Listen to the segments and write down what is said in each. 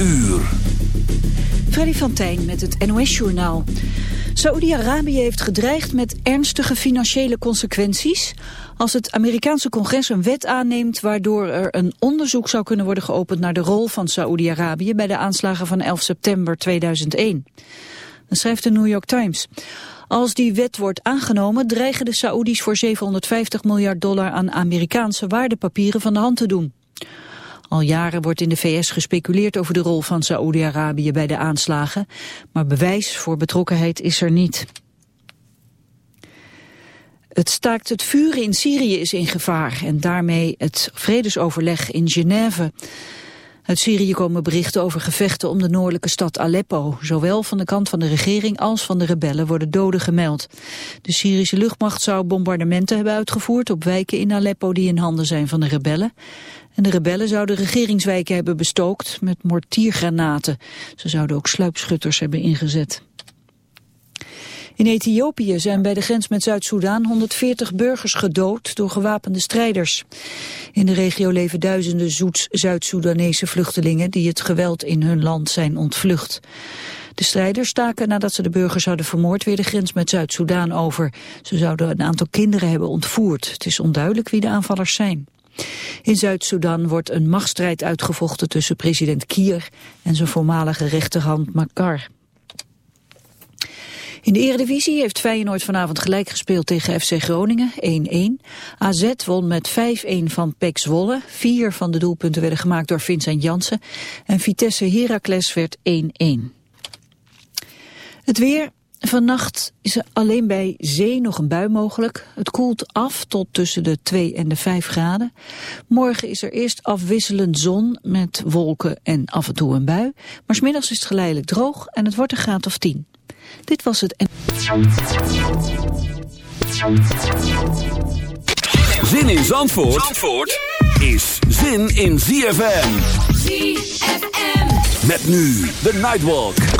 uur. Freddy van met het NOS-journaal. Saoedi-Arabië heeft gedreigd met ernstige financiële consequenties... als het Amerikaanse congres een wet aanneemt... waardoor er een onderzoek zou kunnen worden geopend... naar de rol van Saoedi-Arabië bij de aanslagen van 11 september 2001. Dat schrijft de New York Times. Als die wet wordt aangenomen dreigen de Saoedi's voor 750 miljard dollar aan Amerikaanse waardepapieren van de hand te doen. Al jaren wordt in de VS gespeculeerd over de rol van Saoedi-Arabië bij de aanslagen, maar bewijs voor betrokkenheid is er niet. Het staakt het vuren in Syrië is in gevaar en daarmee het vredesoverleg in Genève. Uit Syrië komen berichten over gevechten om de noordelijke stad Aleppo. Zowel van de kant van de regering als van de rebellen worden doden gemeld. De Syrische luchtmacht zou bombardementen hebben uitgevoerd op wijken in Aleppo die in handen zijn van de rebellen. En de rebellen zouden regeringswijken hebben bestookt met mortiergranaten. Ze zouden ook sluipschutters hebben ingezet. In Ethiopië zijn bij de grens met Zuid-Soedan 140 burgers gedood door gewapende strijders. In de regio leven duizenden Zuid-Soedanese vluchtelingen die het geweld in hun land zijn ontvlucht. De strijders staken nadat ze de burgers hadden vermoord weer de grens met Zuid-Soedan over. Ze zouden een aantal kinderen hebben ontvoerd. Het is onduidelijk wie de aanvallers zijn. In Zuid-Soedan wordt een machtsstrijd uitgevochten tussen president Kier en zijn voormalige rechterhand Makar. In de Eredivisie heeft Feyenoord vanavond gelijk gespeeld tegen FC Groningen, 1-1. AZ won met 5-1 van PEC Zwolle. Vier van de doelpunten werden gemaakt door Vincent Jansen. En Vitesse Heracles werd 1-1. Het weer, Vannacht is er alleen bij zee nog een bui mogelijk. Het koelt af tot tussen de 2 en de 5 graden. Morgen is er eerst afwisselend zon met wolken en af en toe een bui. Maar smiddags is het geleidelijk droog en het wordt een graad of 10. Dit was het... Zin in Zandvoort, Zandvoort is zin in ZFM. ZFM. Met nu de Nightwalk.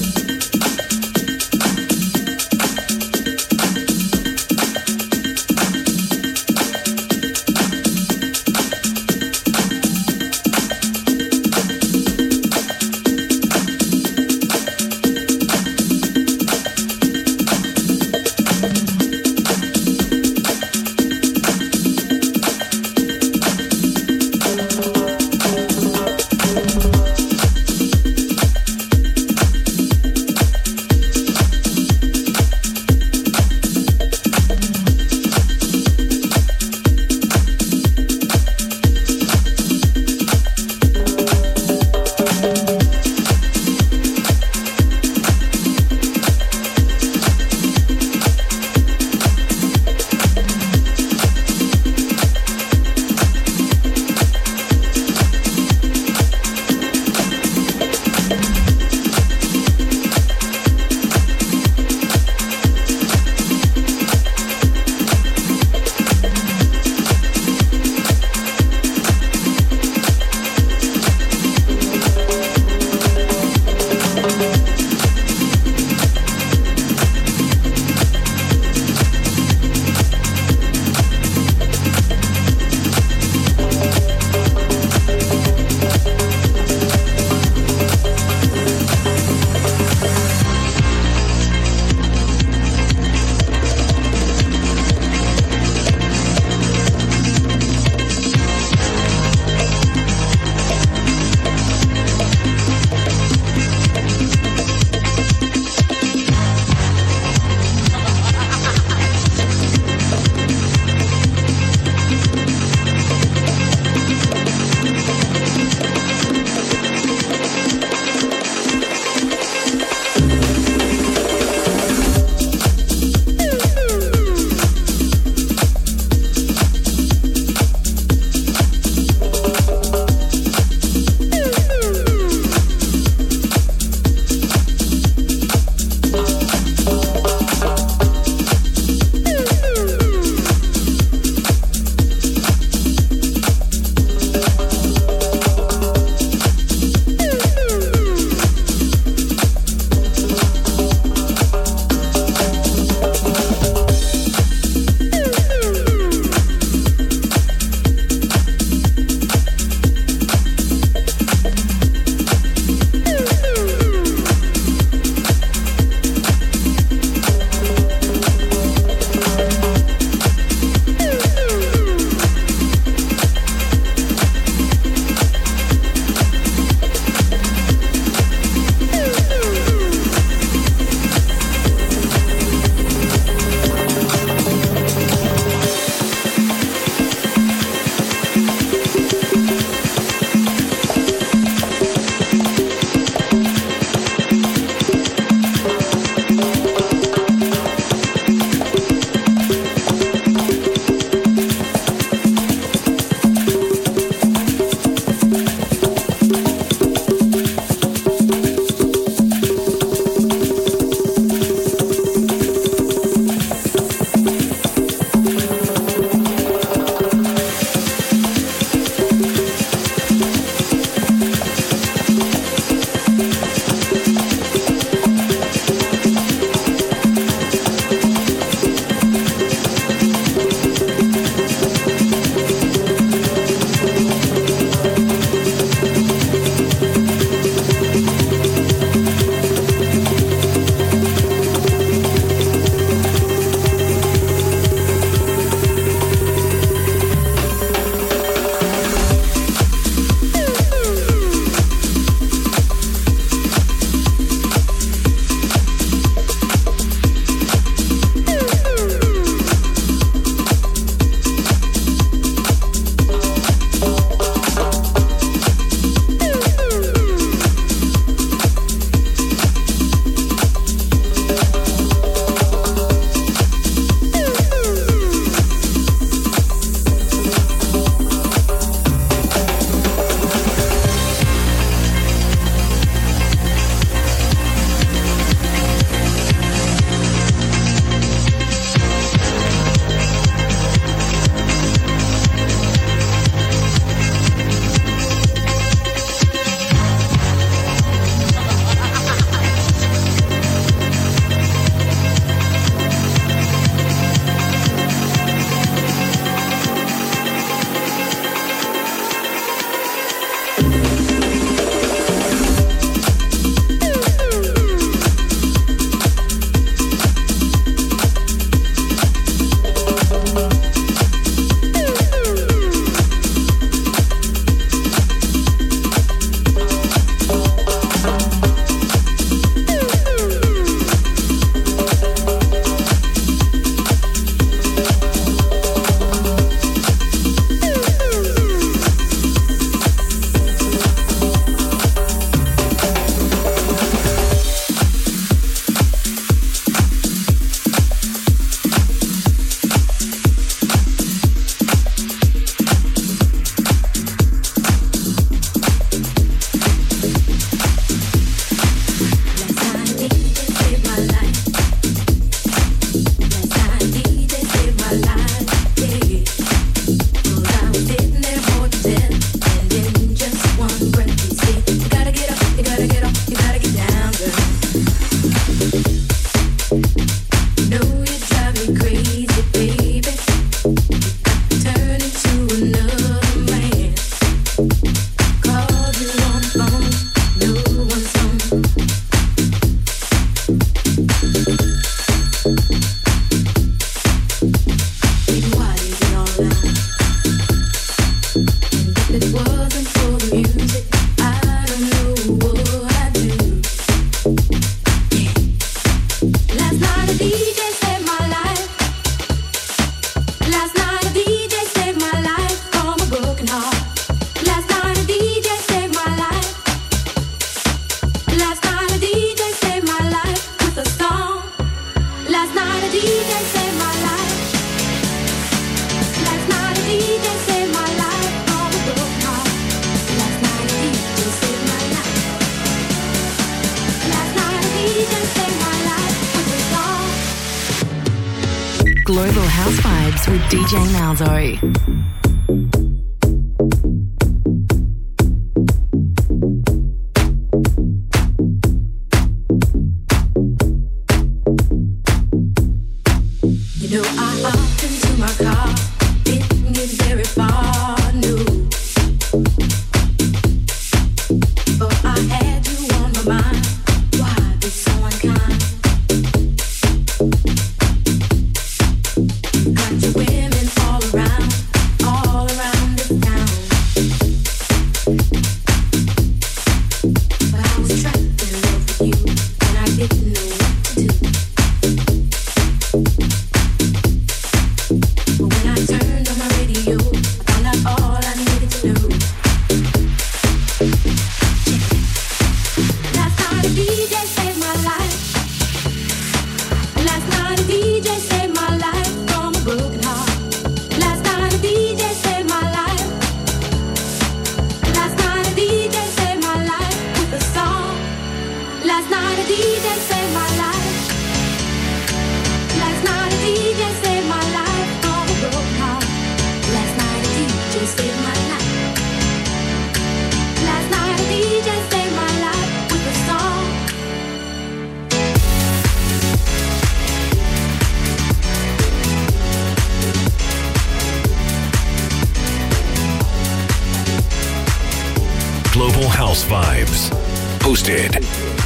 hosted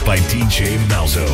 by DJ Malzo.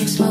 explain.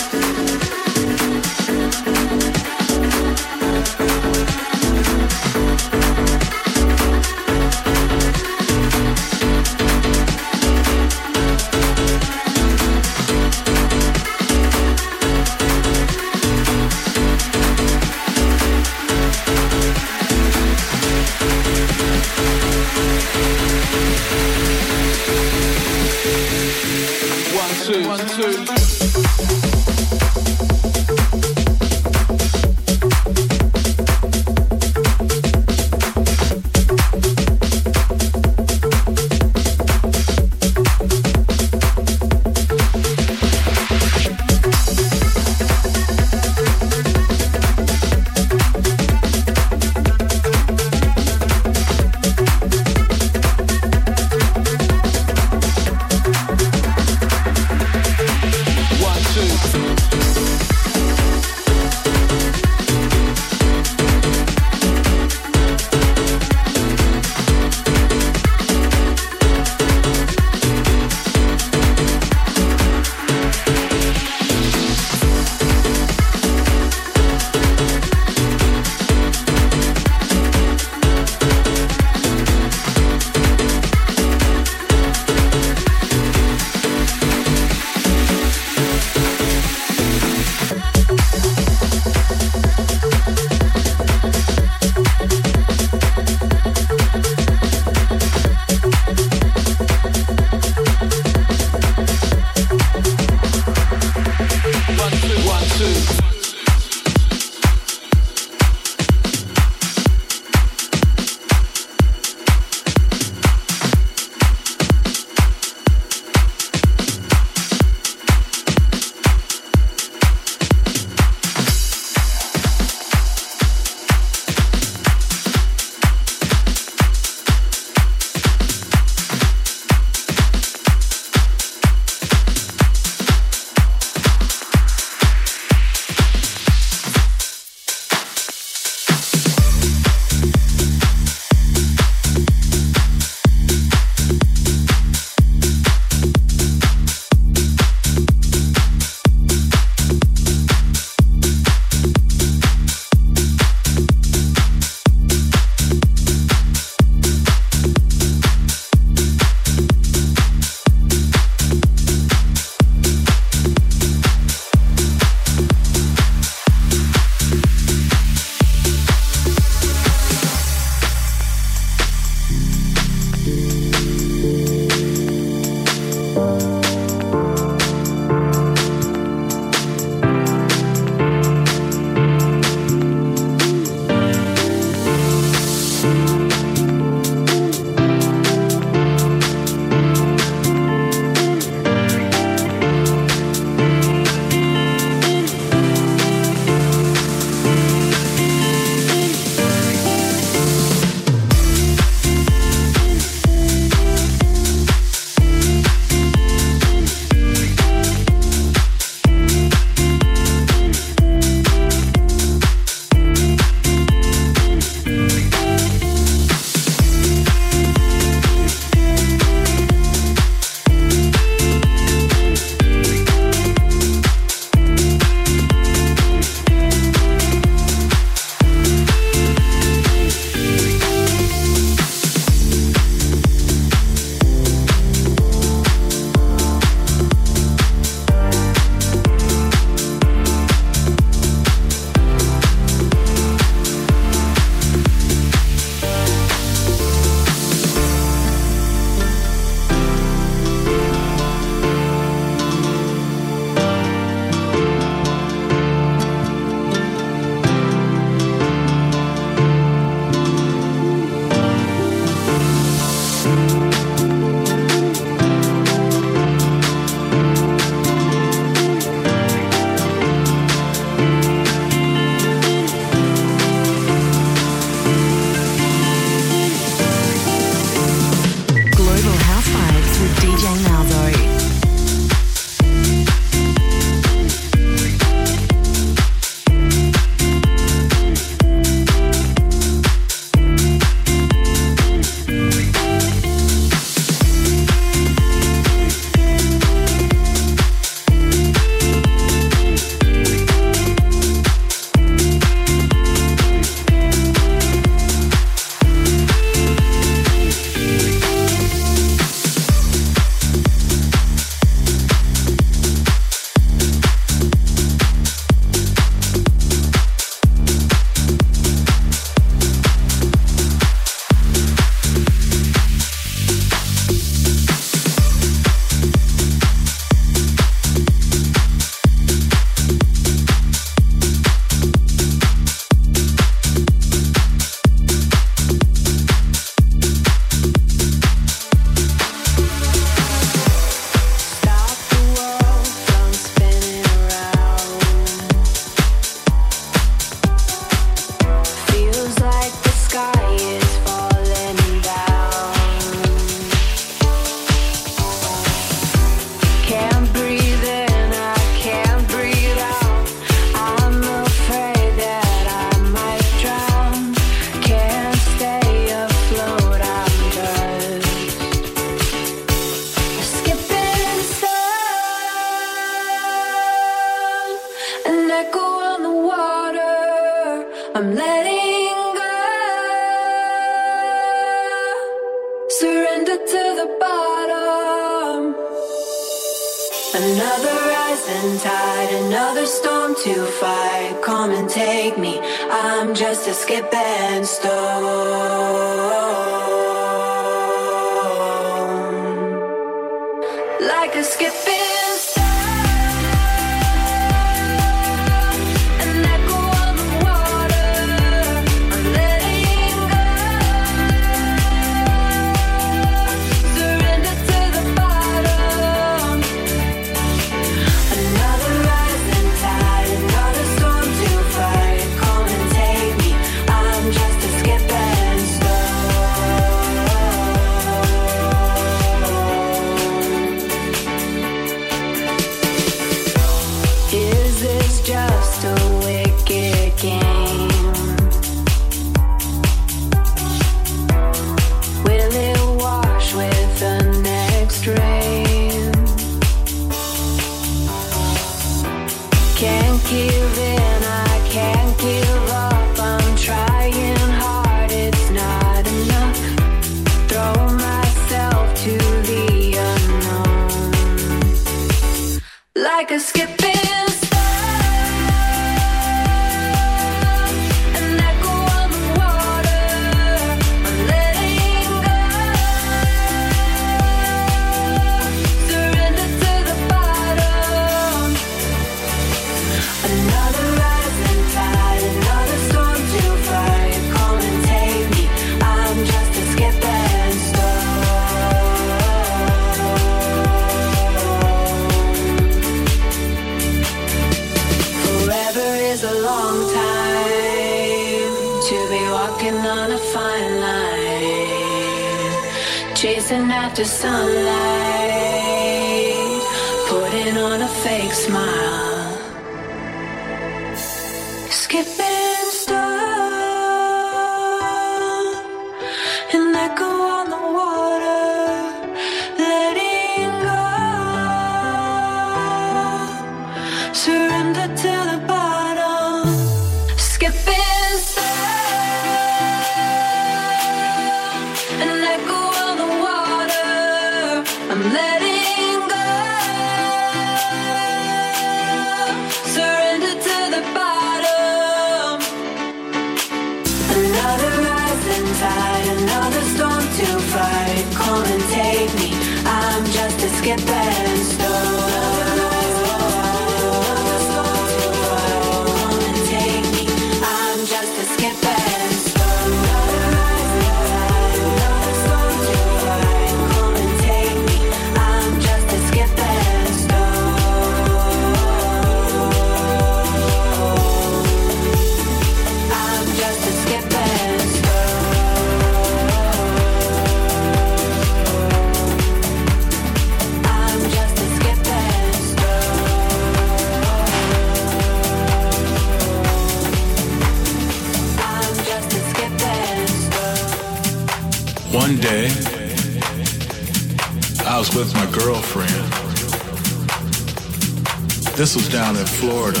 This was down in Florida.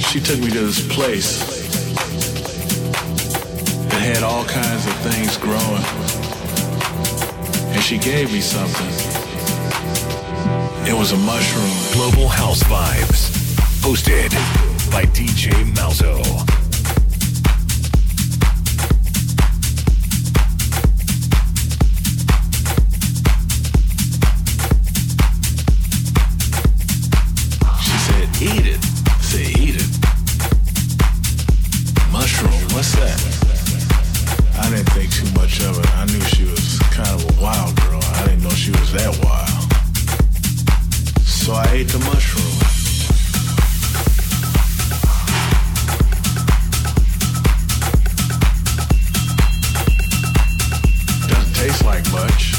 She took me to this place that had all kinds of things growing. And she gave me something. It was a mushroom. Global House Vibes. Hosted by DJ Malzo. much.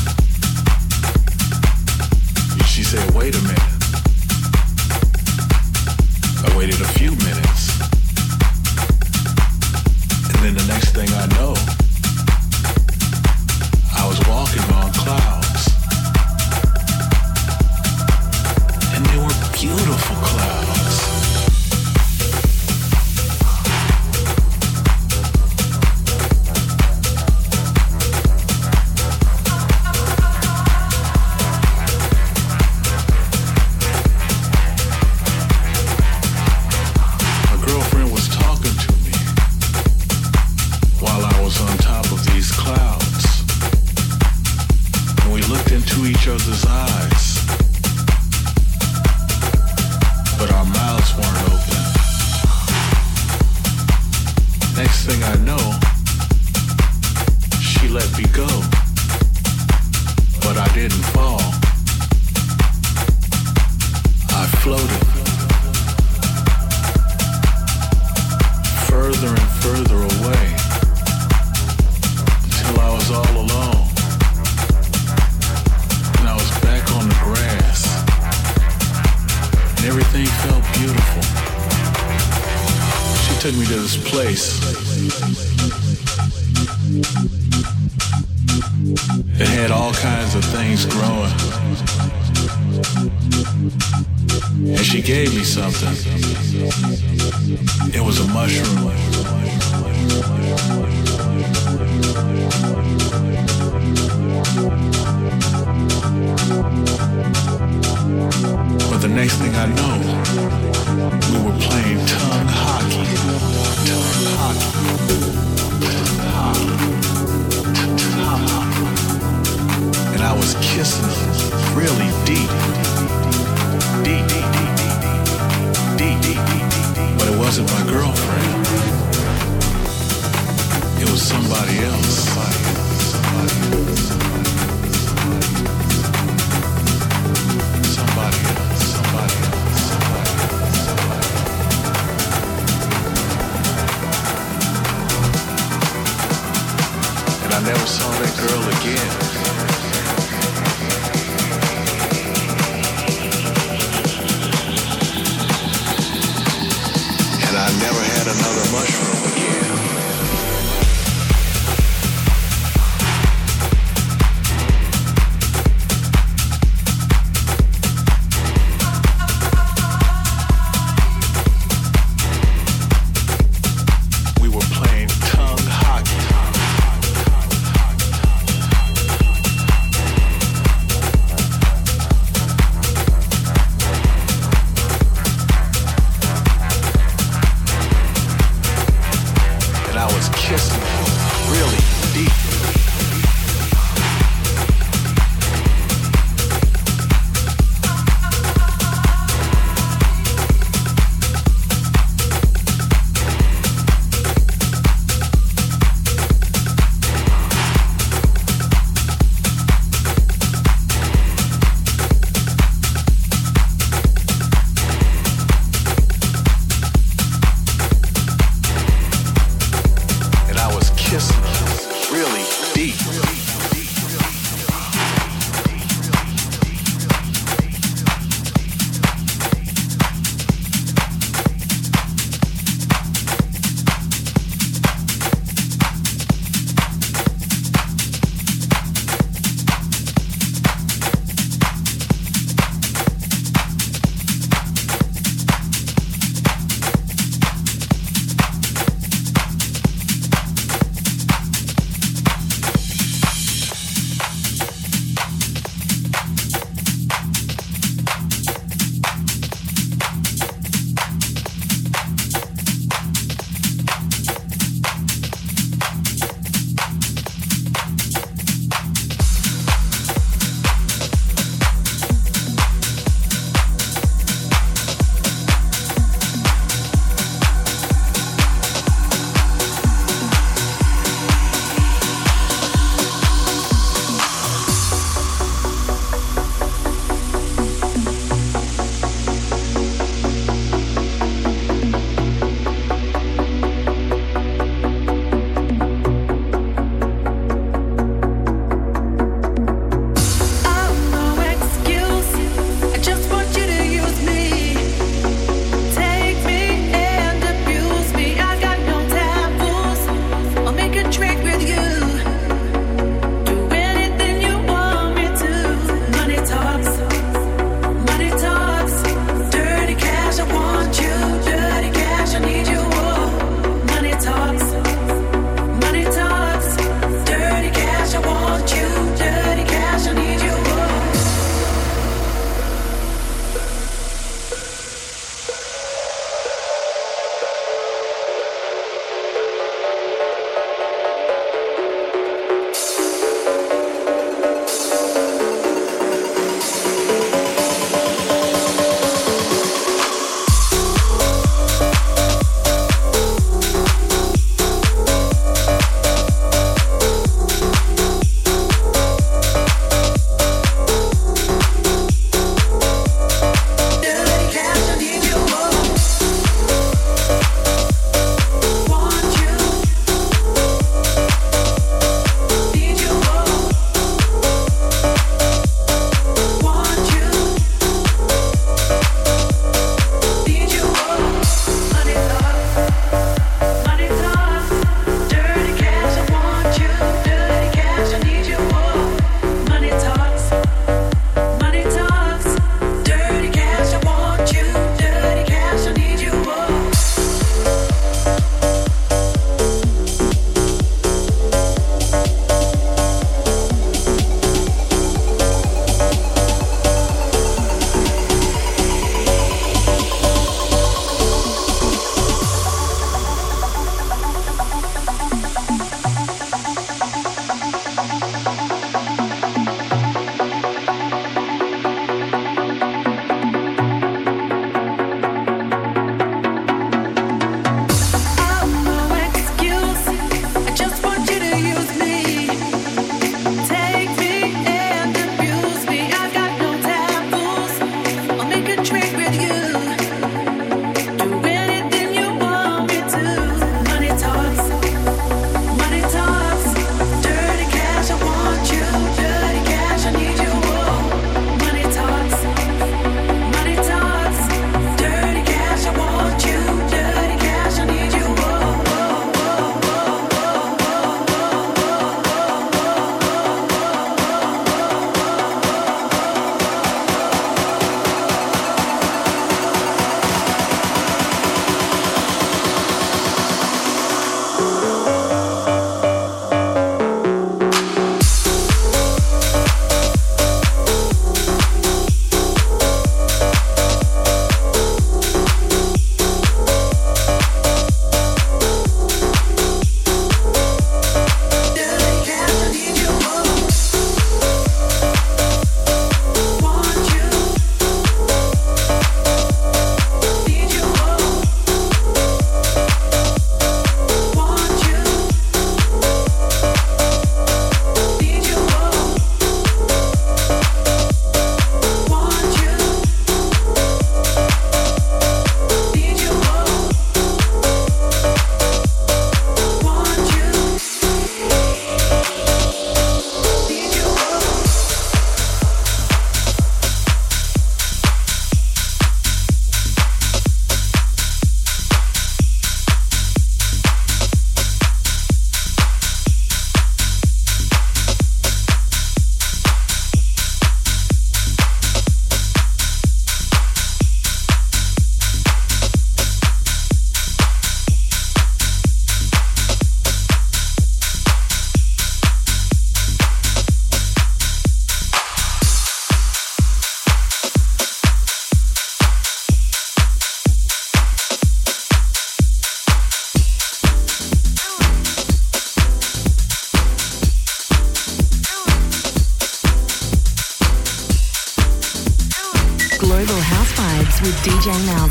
Next thing I know, kiss.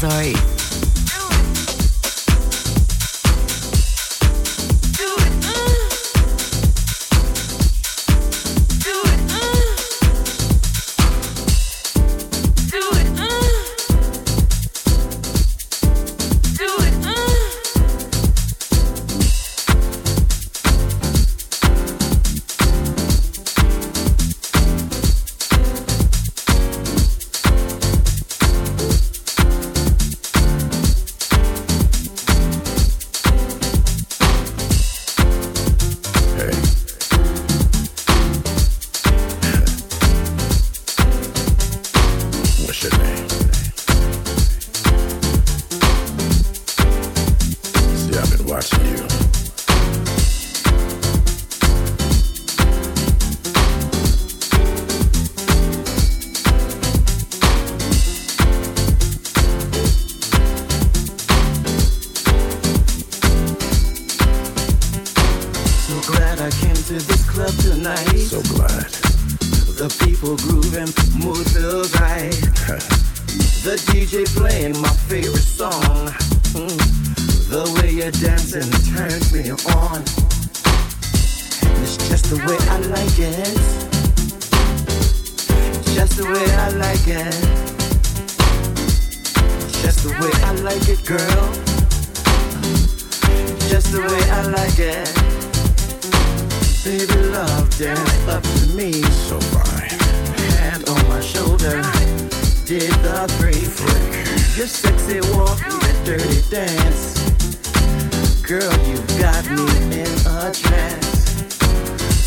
Sorry. Dance up to me. So fine. Hand on my shoulder. Did the three flick. Your sexy walk, your dirty dance. Girl, you got me in a trance.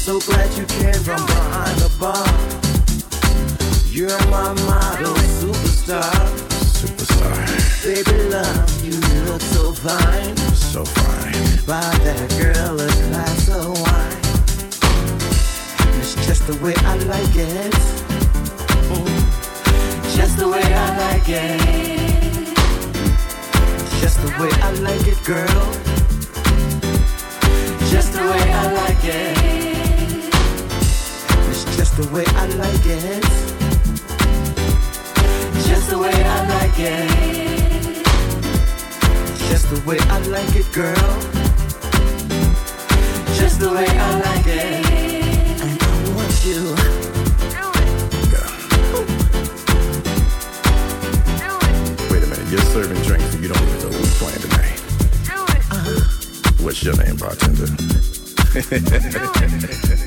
So glad you came from behind the bar. You're my model superstar. Superstar. Baby love, you look so fine. So fine. Buy that girl a glass of wine just the way I like it. Just the way I like it. Just the way I like it, girl. Just the way I like it. It's just the way I like it. Just the way I like it. Just the way I like it, girl. Just the way I like it do. Do it. Girl. Do it. Wait a minute, you're serving drinks and you don't even know who's playing tonight. Do it. Uh-huh. What's your name, bartender? do it.